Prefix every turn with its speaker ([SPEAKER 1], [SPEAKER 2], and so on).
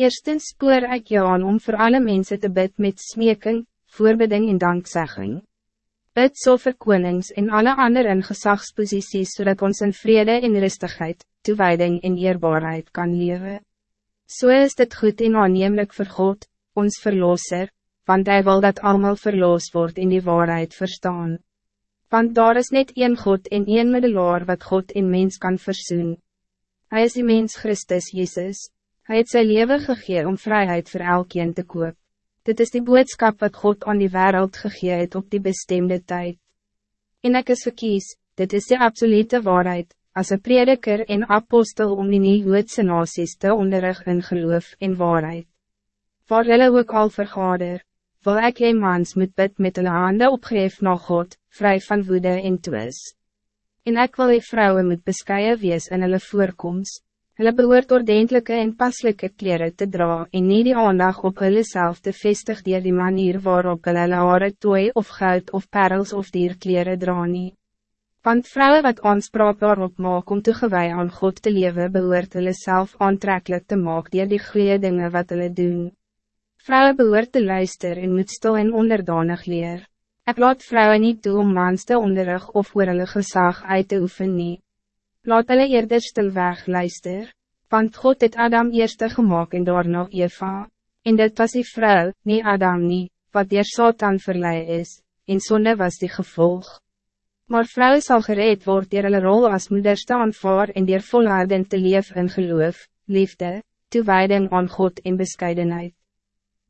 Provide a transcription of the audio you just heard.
[SPEAKER 1] Eerstens spoor ik jou aan om voor alle mensen te bid met smeking, voorbidding en dankzegging. Bid so vir konings en alle andere gezagsposities zodat ons in vrede en rustigheid, toewijding en eerbaarheid kan leven. Zo so is dit goed en aannemelijk voor God, ons verlosser, want hij wil dat allemaal verloos wordt in die waarheid verstaan. Want daar is net één God en één middelaar wat God in mens kan verzoen. Hij is die mens Christus Jezus. Hij het zijn leven gegeven om vrijheid voor elkeen te koop. Dit is die boodschap wat God aan die wereld gegeven het op die bestemde tijd. En ek is verkies, dit is de absolute waarheid, als een prediker en apostel om die nie-Joodse nasies te onderrig in geloof en waarheid. Waar hulle ook al vergader, wil ek jy mans moet bid met hulle hande opgeef na God, vrij van woede en twis. En ek wil die vrouwen moet bescheiden wees in hulle voorkomst. Hulle behoort ordentelijke en paslijke kleren te dra en nie die aandag op hulle self te vestig dier die manier waarop hulle hulle haare tooi of goud of perels of dierkleren dra nie. Want vrouwen wat aanspraak daarop maak om toegewij aan God te leven behoort hulle self aantrekkelijk te maak dier die goede dingen wat hulle doen. Vrouwen behoort te luister en moet stil en onderdanig leer. Ik laat vrouwen niet toe om mans te onderrig of oor hulle gezag uit te oefen nie. Laat hulle eerder stil weg luister, want God het Adam eerste gemaakt en daarna Eva. En dit was die vrouw, niet Adam nie, wat dier Satan verlei is, en zonde was die gevolg. Maar vrouwen zal gereed worden dier hulle rol als moeder staan voor en dier volharden te leef in geloof, liefde, toewijding aan God en bescheidenheid.